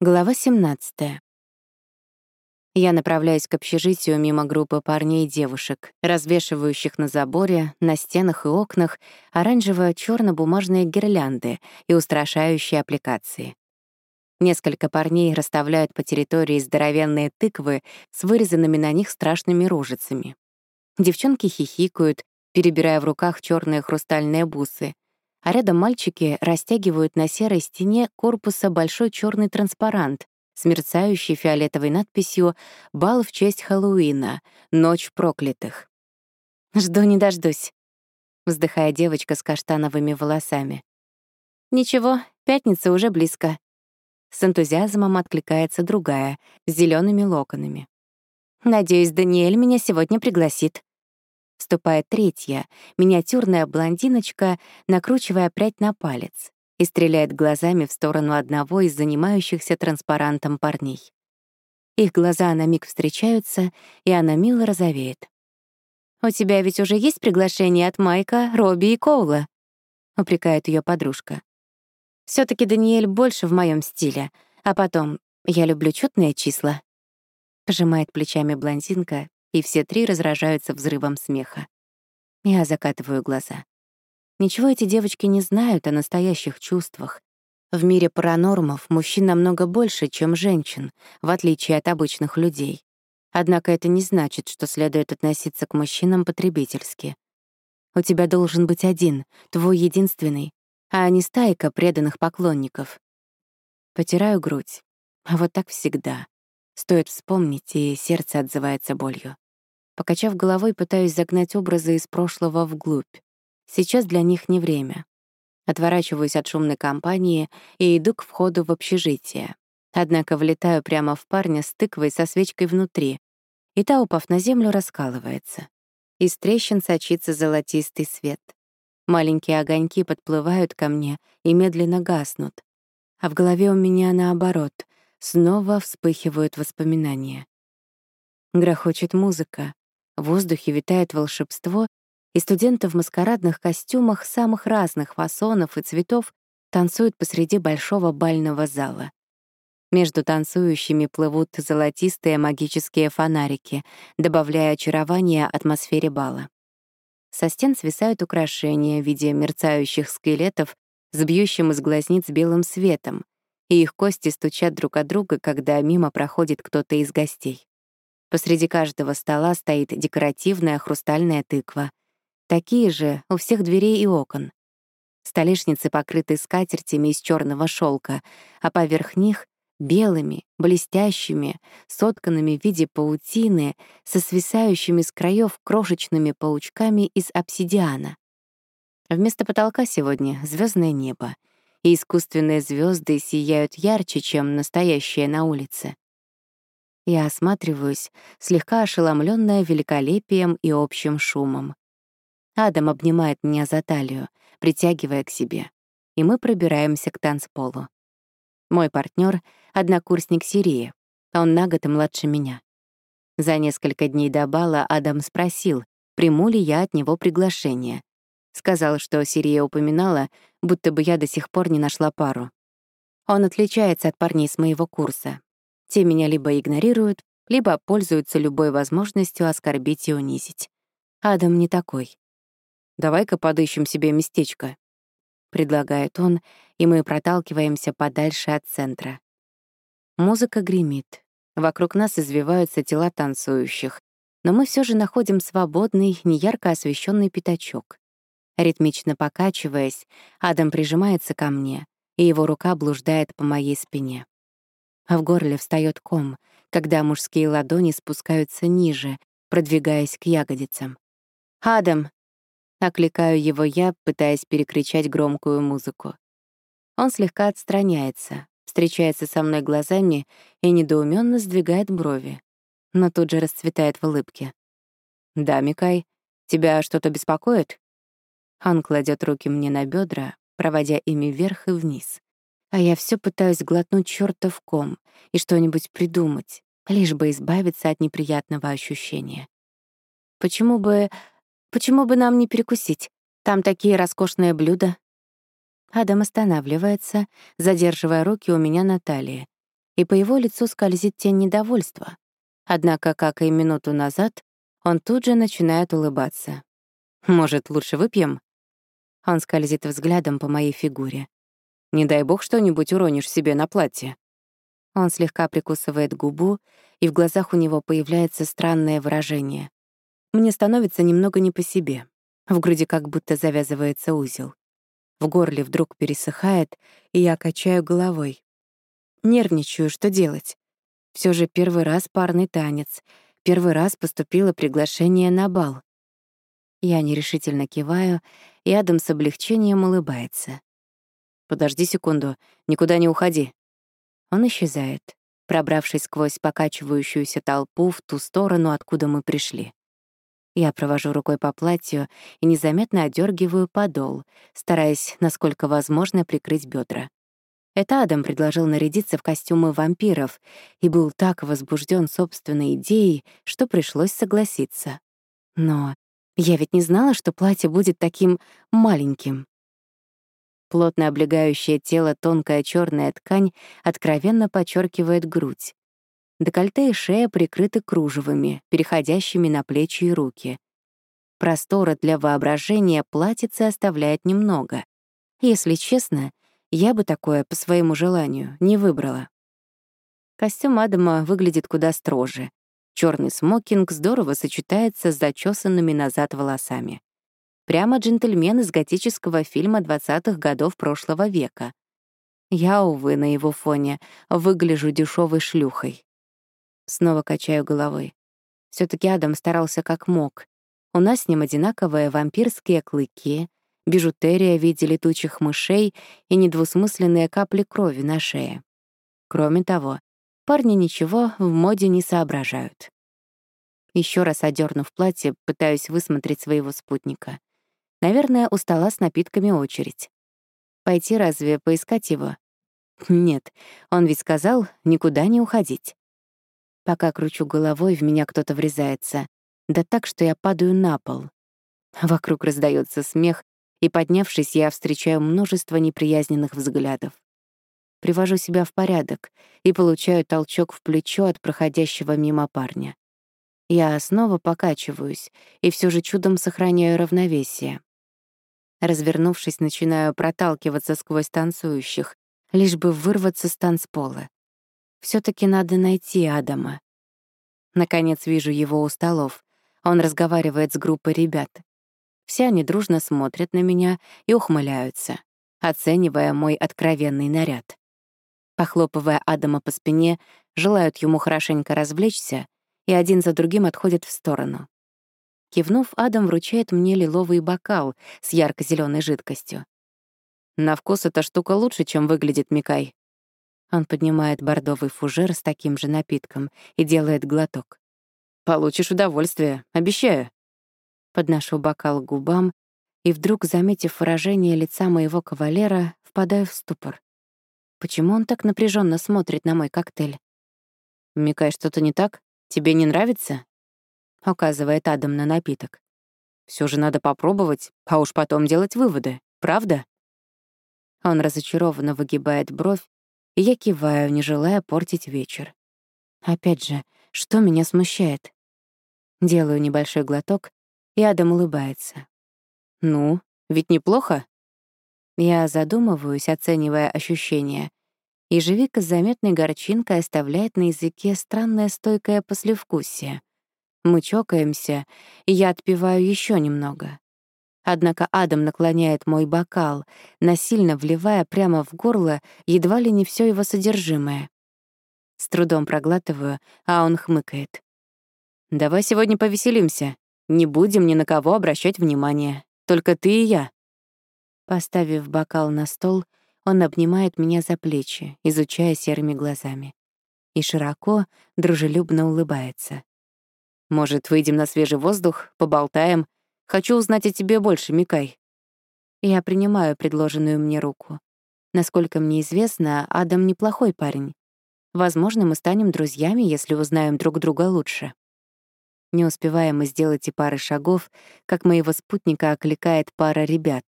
Глава 17. Я направляюсь к общежитию мимо группы парней и девушек, развешивающих на заборе, на стенах и окнах оранжево черно бумажные гирлянды и устрашающие аппликации. Несколько парней расставляют по территории здоровенные тыквы с вырезанными на них страшными рожицами. Девчонки хихикают, перебирая в руках черные хрустальные бусы, а рядом мальчики растягивают на серой стене корпуса большой черный транспарант с мерцающей фиолетовой надписью «Бал в честь Хэллоуина. Ночь проклятых». «Жду не дождусь», — вздыхая девочка с каштановыми волосами. «Ничего, пятница уже близко». С энтузиазмом откликается другая, с зелеными локонами. «Надеюсь, Даниэль меня сегодня пригласит». Вступает третья, миниатюрная блондиночка, накручивая прядь на палец и стреляет глазами в сторону одного из занимающихся транспарантом парней. Их глаза на миг встречаются, и она мило розовеет. «У тебя ведь уже есть приглашение от Майка, Робби и Коула?» — упрекает ее подружка. все таки Даниэль больше в моем стиле, а потом я люблю чётные числа». Пожимает плечами блондинка и все три разражаются взрывом смеха. Я закатываю глаза. Ничего эти девочки не знают о настоящих чувствах. В мире паранормов мужчин намного больше, чем женщин, в отличие от обычных людей. Однако это не значит, что следует относиться к мужчинам потребительски. У тебя должен быть один, твой единственный, а не стайка преданных поклонников. Потираю грудь. А вот так всегда. Стоит вспомнить, и сердце отзывается болью. Покачав головой, пытаюсь загнать образы из прошлого вглубь. Сейчас для них не время. Отворачиваюсь от шумной компании и иду к входу в общежитие. Однако влетаю прямо в парня с тыквой со свечкой внутри, и та, упав на землю, раскалывается. Из трещин сочится золотистый свет. Маленькие огоньки подплывают ко мне и медленно гаснут. А в голове у меня, наоборот, снова вспыхивают воспоминания. Грохочет музыка, в воздухе витает волшебство, и студенты в маскарадных костюмах самых разных фасонов и цветов танцуют посреди большого бального зала. Между танцующими плывут золотистые магические фонарики, добавляя очарование атмосфере бала. Со стен свисают украшения в виде мерцающих скелетов с бьющим из глазниц белым светом, и их кости стучат друг от друга, когда мимо проходит кто-то из гостей. Посреди каждого стола стоит декоративная хрустальная тыква. Такие же у всех дверей и окон. Столешницы покрыты скатертями из черного шелка, а поверх них — белыми, блестящими, сотканными в виде паутины, со свисающими с краев крошечными паучками из обсидиана. Вместо потолка сегодня звездное небо, и искусственные звезды сияют ярче, чем настоящие на улице. Я осматриваюсь, слегка ошеломленная великолепием и общим шумом. Адам обнимает меня за талию, притягивая к себе, и мы пробираемся к танцполу. Мой партнер — однокурсник Сирии, он на год младше меня. За несколько дней до бала Адам спросил, приму ли я от него приглашение. Сказал, что Сирия упоминала, будто бы я до сих пор не нашла пару. Он отличается от парней с моего курса, те меня либо игнорируют, либо пользуются любой возможностью оскорбить и унизить. Адам не такой. «Давай-ка подыщем себе местечко», — предлагает он, и мы проталкиваемся подальше от центра. Музыка гремит. Вокруг нас извиваются тела танцующих, но мы все же находим свободный, неярко освещенный пятачок. Ритмично покачиваясь, Адам прижимается ко мне, и его рука блуждает по моей спине а в горле встает ком, когда мужские ладони спускаются ниже, продвигаясь к ягодицам. «Адам!» — окликаю его я, пытаясь перекричать громкую музыку. Он слегка отстраняется, встречается со мной глазами и недоуменно сдвигает брови, но тут же расцветает в улыбке. «Да, Микай, тебя что-то беспокоит?» Он кладет руки мне на бедра, проводя ими вверх и вниз. А я все пытаюсь глотнуть чертов ком и что-нибудь придумать, лишь бы избавиться от неприятного ощущения. Почему бы... Почему бы нам не перекусить? Там такие роскошные блюда. Адам останавливается, задерживая руки у меня на талии, и по его лицу скользит тень недовольства. Однако, как и минуту назад, он тут же начинает улыбаться. «Может, лучше выпьем?» Он скользит взглядом по моей фигуре. «Не дай бог что-нибудь уронишь себе на платье». Он слегка прикусывает губу, и в глазах у него появляется странное выражение. Мне становится немного не по себе. В груди как будто завязывается узел. В горле вдруг пересыхает, и я качаю головой. Нервничаю, что делать? Все же первый раз парный танец, первый раз поступило приглашение на бал. Я нерешительно киваю, и Адам с облегчением улыбается. «Подожди секунду, никуда не уходи». Он исчезает, пробравшись сквозь покачивающуюся толпу в ту сторону, откуда мы пришли. Я провожу рукой по платью и незаметно одергиваю подол, стараясь, насколько возможно, прикрыть бедра. Это Адам предложил нарядиться в костюмы вампиров и был так возбужден собственной идеей, что пришлось согласиться. Но я ведь не знала, что платье будет таким маленьким. Плотно облегающее тело тонкая черная ткань откровенно подчеркивает грудь. Декольте и шея прикрыты кружевами, переходящими на плечи и руки. Простора для воображения платьице оставляет немного. Если честно, я бы такое по своему желанию не выбрала. Костюм Адама выглядит куда строже. Черный смокинг здорово сочетается с зачесанными назад волосами. Прямо джентльмен из готического фильма 20-х годов прошлого века. Я, увы, на его фоне выгляжу дешевой шлюхой. Снова качаю головой. все таки Адам старался как мог. У нас с ним одинаковые вампирские клыки, бижутерия в виде летучих мышей и недвусмысленные капли крови на шее. Кроме того, парни ничего в моде не соображают. Еще раз одернув платье, пытаюсь высмотреть своего спутника. Наверное, у стола с напитками очередь. Пойти разве поискать его? Нет, он ведь сказал никуда не уходить. Пока кручу головой, в меня кто-то врезается. Да так, что я падаю на пол. Вокруг раздается смех, и, поднявшись, я встречаю множество неприязненных взглядов. Привожу себя в порядок и получаю толчок в плечо от проходящего мимо парня. Я снова покачиваюсь и все же чудом сохраняю равновесие. Развернувшись, начинаю проталкиваться сквозь танцующих, лишь бы вырваться с танцпола все таки надо найти Адама. Наконец вижу его у столов. Он разговаривает с группой ребят. Все они дружно смотрят на меня и ухмыляются, оценивая мой откровенный наряд. Похлопывая Адама по спине, желают ему хорошенько развлечься, и один за другим отходят в сторону. Кивнув, Адам вручает мне лиловый бокал с ярко зеленой жидкостью. На вкус эта штука лучше, чем выглядит Микай. Он поднимает бордовый фужер с таким же напитком и делает глоток. «Получишь удовольствие, обещаю». Подношу бокал к губам и вдруг, заметив выражение лица моего кавалера, впадаю в ступор. Почему он так напряженно смотрит на мой коктейль? «Микай, что-то не так? Тебе не нравится?» — указывает Адам на напиток. Все же надо попробовать, а уж потом делать выводы, правда?» Он разочарованно выгибает бровь и я киваю, не желая портить вечер. Опять же, что меня смущает? Делаю небольшой глоток, и Адам улыбается. «Ну, ведь неплохо?» Я задумываюсь, оценивая ощущения. Ежевика с заметной горчинкой оставляет на языке странное стойкое послевкусие. Мы чокаемся, и я отпиваю еще немного. Однако Адам наклоняет мой бокал, насильно вливая прямо в горло едва ли не все его содержимое. С трудом проглатываю, а он хмыкает. «Давай сегодня повеселимся. Не будем ни на кого обращать внимание. Только ты и я». Поставив бокал на стол, он обнимает меня за плечи, изучая серыми глазами. И широко, дружелюбно улыбается. «Может, выйдем на свежий воздух, поболтаем, Хочу узнать о тебе больше, Микай». Я принимаю предложенную мне руку. Насколько мне известно, Адам неплохой парень. Возможно, мы станем друзьями, если узнаем друг друга лучше. Не успеваем мы сделать и пары шагов, как моего спутника окликает пара ребят.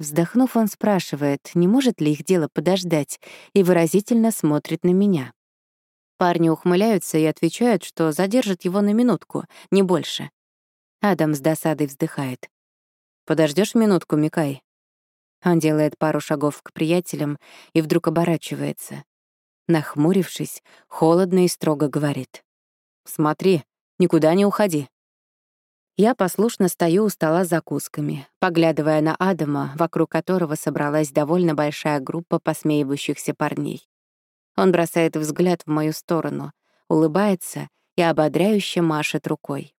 Вздохнув, он спрашивает, не может ли их дело подождать, и выразительно смотрит на меня. Парни ухмыляются и отвечают, что задержат его на минутку, не больше. Адам с досадой вздыхает. Подождешь минутку, Микай?» Он делает пару шагов к приятелям и вдруг оборачивается. Нахмурившись, холодно и строго говорит. «Смотри, никуда не уходи». Я послушно стою у стола с закусками, поглядывая на Адама, вокруг которого собралась довольно большая группа посмеивающихся парней. Он бросает взгляд в мою сторону, улыбается и ободряюще машет рукой.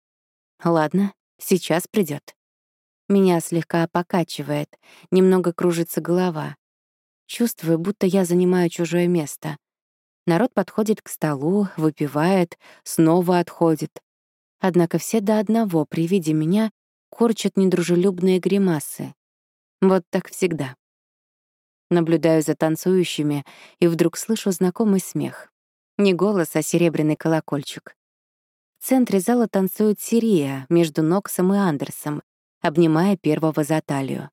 Ладно, сейчас придет. Меня слегка покачивает, немного кружится голова. Чувствую, будто я занимаю чужое место. Народ подходит к столу, выпивает, снова отходит. Однако все до одного при виде меня корчат недружелюбные гримасы. Вот так всегда. Наблюдаю за танцующими и вдруг слышу знакомый смех. Не голос, а серебряный колокольчик. В центре зала танцует Сирия между Ноксом и Андерсом, обнимая первого за талию.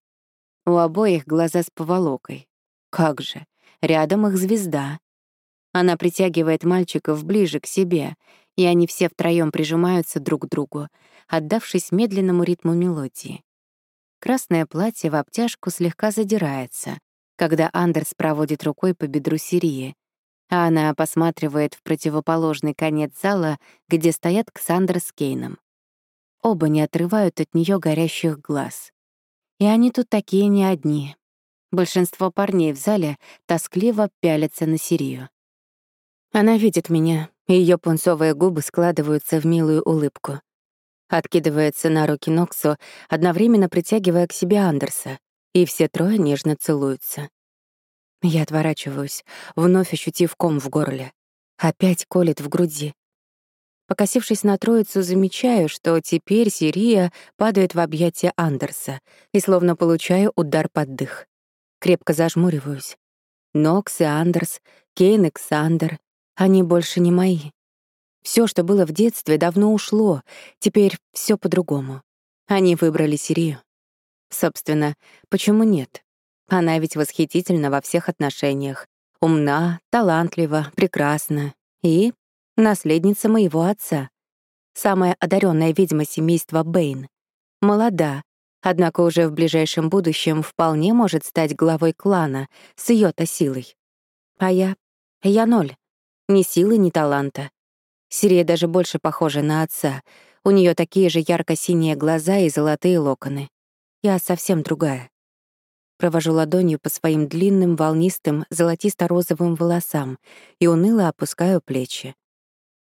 У обоих глаза с поволокой. Как же, рядом их звезда. Она притягивает мальчиков ближе к себе, и они все втроём прижимаются друг к другу, отдавшись медленному ритму мелодии. Красное платье в обтяжку слегка задирается, когда Андерс проводит рукой по бедру Сирии, а она посматривает в противоположный конец зала, где стоят Ксандр с Кейном. Оба не отрывают от нее горящих глаз. И они тут такие не одни. Большинство парней в зале тоскливо пялятся на Сирию. Она видит меня, ее пунцовые губы складываются в милую улыбку. Откидывается на руки Ноксу, одновременно притягивая к себе Андерса, и все трое нежно целуются. Я отворачиваюсь, вновь ощутив ком в горле. Опять колет в груди. Покосившись на троицу, замечаю, что теперь Сирия падает в объятия Андерса и словно получаю удар под дых. Крепко зажмуриваюсь. Нокс и Андерс, Кейн и Ксандер, они больше не мои. Все, что было в детстве, давно ушло, теперь все по-другому. Они выбрали Сирию. Собственно, почему нет? Она ведь восхитительна во всех отношениях. Умна, талантлива, прекрасна и наследница моего отца. Самая одаренная ведьма семейства Бэйн. Молода, однако уже в ближайшем будущем вполне может стать главой клана с ее-то силой. А я... я ноль. Ни силы, ни таланта. Сирия даже больше похожа на отца. У нее такие же ярко-синие глаза и золотые локоны. Я совсем другая. Провожу ладонью по своим длинным, волнистым, золотисто-розовым волосам и уныло опускаю плечи.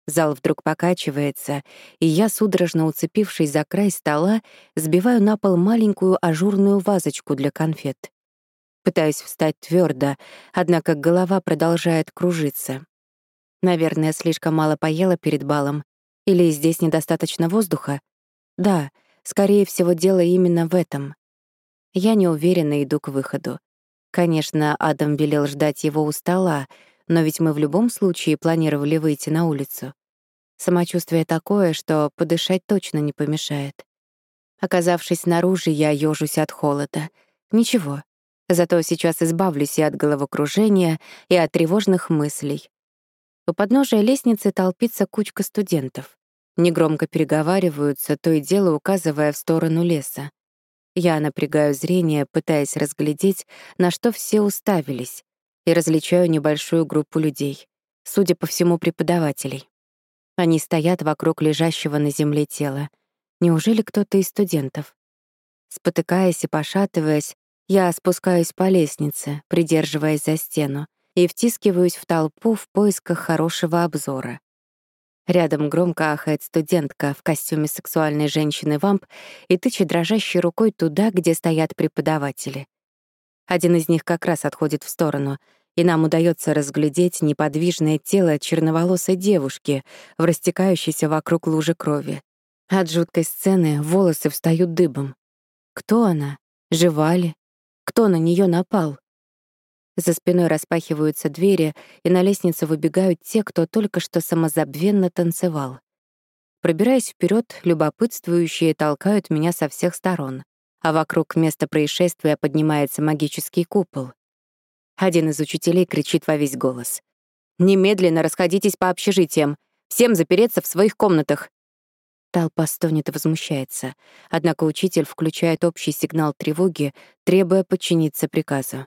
Зал вдруг покачивается, и я, судорожно уцепившись за край стола, сбиваю на пол маленькую ажурную вазочку для конфет. Пытаюсь встать твердо, однако голова продолжает кружиться. Наверное, слишком мало поела перед балом. Или здесь недостаточно воздуха? Да, скорее всего, дело именно в этом. Я неуверенно иду к выходу. Конечно, Адам велел ждать его у стола, но ведь мы в любом случае планировали выйти на улицу. Самочувствие такое, что подышать точно не помешает. Оказавшись снаружи, я ёжусь от холода. Ничего. Зато сейчас избавлюсь и от головокружения, и от тревожных мыслей. У подножия лестницы толпится кучка студентов. Негромко переговариваются, то и дело указывая в сторону леса. Я напрягаю зрение, пытаясь разглядеть, на что все уставились, и различаю небольшую группу людей, судя по всему, преподавателей. Они стоят вокруг лежащего на земле тела. Неужели кто-то из студентов? Спотыкаясь и пошатываясь, я спускаюсь по лестнице, придерживаясь за стену, и втискиваюсь в толпу в поисках хорошего обзора. Рядом громко ахает студентка в костюме сексуальной женщины-вамп и тычет дрожащей рукой туда, где стоят преподаватели. Один из них как раз отходит в сторону, и нам удается разглядеть неподвижное тело черноволосой девушки в растекающейся вокруг луже крови. От жуткой сцены волосы встают дыбом. Кто она? Жива ли? Кто на нее напал? За спиной распахиваются двери, и на лестницу выбегают те, кто только что самозабвенно танцевал. Пробираясь вперед, любопытствующие толкают меня со всех сторон. а вокруг места происшествия поднимается магический купол. Один из учителей кричит во весь голос. «Немедленно расходитесь по общежитиям! Всем запереться в своих комнатах!» Толпа стонет и возмущается, однако учитель включает общий сигнал тревоги, требуя подчиниться приказу.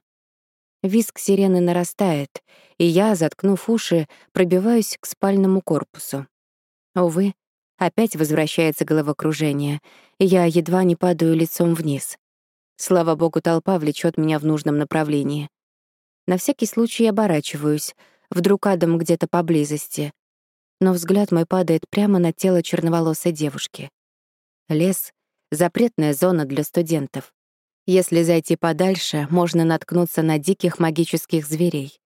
Виск сирены нарастает, и я, заткнув уши, пробиваюсь к спальному корпусу. Увы, опять возвращается головокружение, и я едва не падаю лицом вниз. Слава богу, толпа влечет меня в нужном направлении. На всякий случай оборачиваюсь, вдруг Адам где-то поблизости. Но взгляд мой падает прямо на тело черноволосой девушки. Лес — запретная зона для студентов. Если зайти подальше, можно наткнуться на диких магических зверей.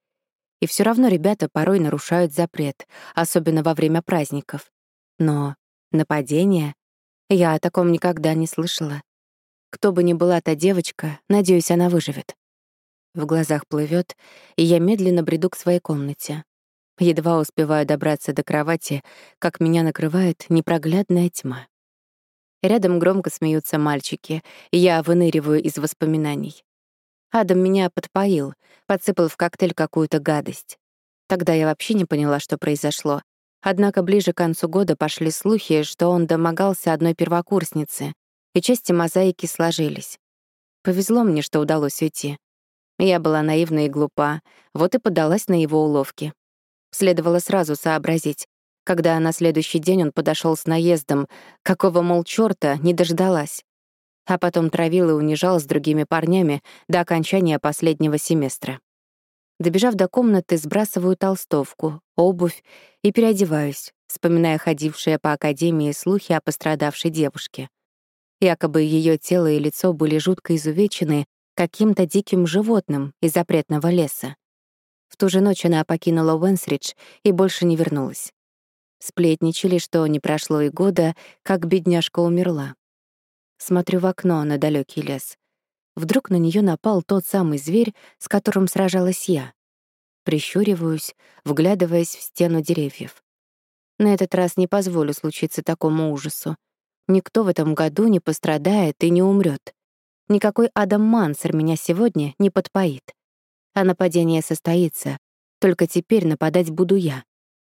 И все равно ребята порой нарушают запрет, особенно во время праздников. Но нападение? Я о таком никогда не слышала. Кто бы ни была та девочка, надеюсь, она выживет. В глазах плывет, и я медленно бреду к своей комнате. Едва успеваю добраться до кровати, как меня накрывает непроглядная тьма. Рядом громко смеются мальчики, и я выныриваю из воспоминаний. Адам меня подпоил, подсыпал в коктейль какую-то гадость. Тогда я вообще не поняла, что произошло. Однако ближе к концу года пошли слухи, что он домогался одной первокурсницы, и части мозаики сложились. Повезло мне, что удалось уйти. Я была наивна и глупа, вот и подалась на его уловки. Следовало сразу сообразить, когда на следующий день он подошел с наездом, какого, мол, чёрта, не дождалась. А потом травил и унижал с другими парнями до окончания последнего семестра. Добежав до комнаты, сбрасываю толстовку, обувь и переодеваюсь, вспоминая ходившие по академии слухи о пострадавшей девушке. Якобы ее тело и лицо были жутко изувечены каким-то диким животным из запретного леса. В ту же ночь она покинула Уэнсридж и больше не вернулась. Сплетничали, что не прошло и года, как бедняжка умерла. Смотрю в окно на далекий лес. Вдруг на нее напал тот самый зверь, с которым сражалась я. Прищуриваюсь, вглядываясь в стену деревьев. На этот раз не позволю случиться такому ужасу. Никто в этом году не пострадает и не умрет. Никакой Адам Мансер меня сегодня не подпоит. А нападение состоится. Только теперь нападать буду я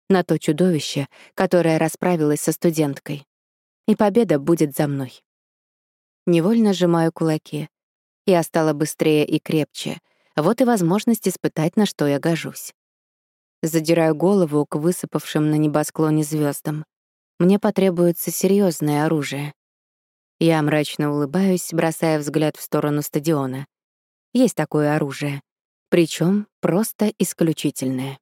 на то чудовище, которое расправилось со студенткой. И победа будет за мной. Невольно сжимаю кулаки. Я стала быстрее и крепче. Вот и возможность испытать, на что я гожусь. Задираю голову к высыпавшим на небосклоне звездам. Мне потребуется серьезное оружие. Я мрачно улыбаюсь, бросая взгляд в сторону стадиона. Есть такое оружие. Причем просто исключительное.